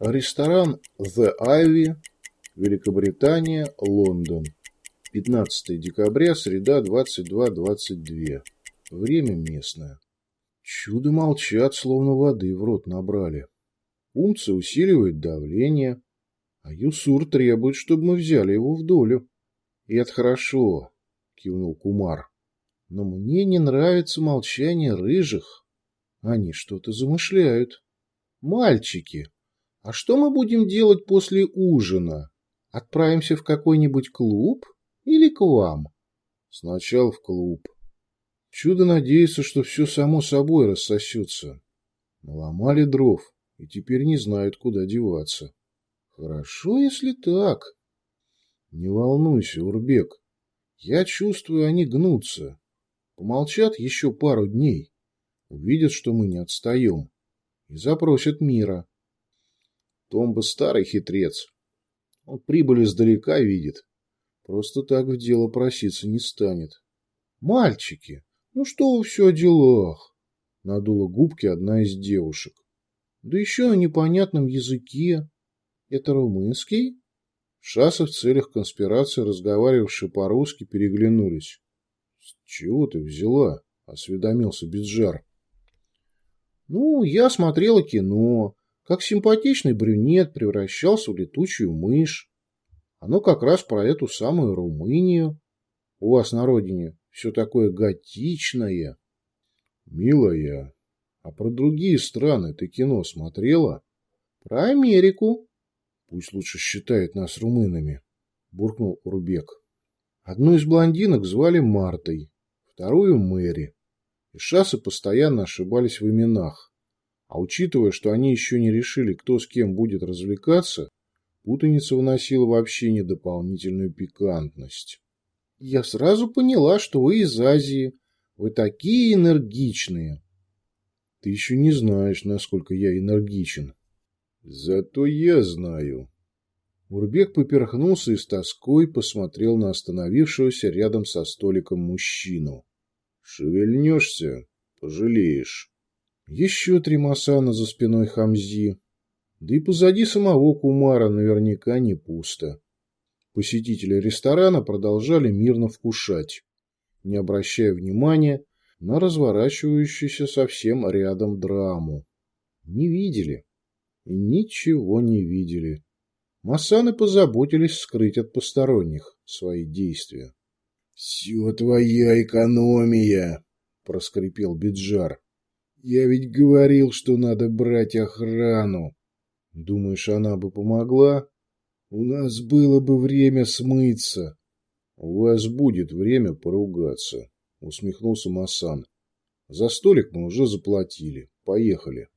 Ресторан The Ivy, Великобритания, Лондон. 15 декабря, среда, 22.22. Время местное. Чудо молчат, словно воды в рот набрали. Умцы усиливает давление, а Юсур требует, чтобы мы взяли его в долю. И это хорошо, кивнул Кумар. Но мне не нравится молчание рыжих. Они что-то замышляют. Мальчики, а что мы будем делать после ужина? Отправимся в какой-нибудь клуб или к вам? Сначала в клуб. Чудо надеется, что все само собой рассосется. Наломали дров и теперь не знают, куда деваться. Хорошо, если так. Не волнуйся, Урбек. Я чувствую, они гнутся. Помолчат еще пару дней. Увидят, что мы не отстаем. И запросят мира. Томба старый хитрец. Он прибыль издалека видит. Просто так в дело проситься не станет. Мальчики, ну что вы все о делах? Надула губки одна из девушек. Да еще на непонятном языке. Это румынский? Шасы в целях конспирации, разговаривавшие по-русски, переглянулись. — С чего ты взяла? — осведомился Биджар. — Ну, я смотрела кино, как симпатичный брюнет превращался в летучую мышь. Оно как раз про эту самую Румынию. У вас на родине все такое готичное. Милая, а про другие страны ты кино смотрела? Про Америку. Пусть лучше считает нас румынами, буркнул Урбек. Одну из блондинок звали Мартой, вторую Мэри. И шасы постоянно ошибались в именах. А учитывая, что они еще не решили, кто с кем будет развлекаться, путаница вносила в общение дополнительную пикантность. «Я сразу поняла, что вы из Азии. Вы такие энергичные». «Ты еще не знаешь, насколько я энергичен». «Зато я знаю». Урбек поперхнулся и с тоской посмотрел на остановившегося рядом со столиком мужчину. «Шевельнешься — пожалеешь». Еще три масана за спиной Хамзи. Да и позади самого Кумара наверняка не пусто. Посетители ресторана продолжали мирно вкушать, не обращая внимания на разворачивающуюся совсем рядом драму. Не видели. И ничего не видели. Масаны позаботились скрыть от посторонних свои действия. — Все твоя экономия, — проскрипел Биджар. Я ведь говорил, что надо брать охрану. Думаешь, она бы помогла? У нас было бы время смыться. У вас будет время поругаться, усмехнулся Масан. За столик мы уже заплатили. Поехали.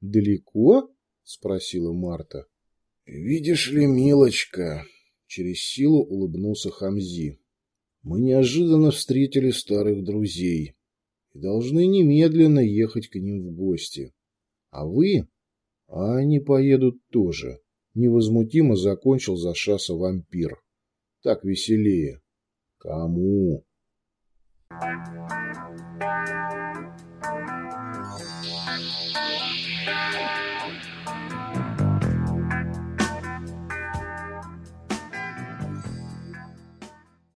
Далеко? спросила Марта. Видишь ли, милочка, через силу улыбнулся Хамзи. Мы неожиданно встретили старых друзей и должны немедленно ехать к ним в гости. А вы? А они поедут тоже. Невозмутимо закончил за шасса вампир. Так веселее. Кому? Thank you.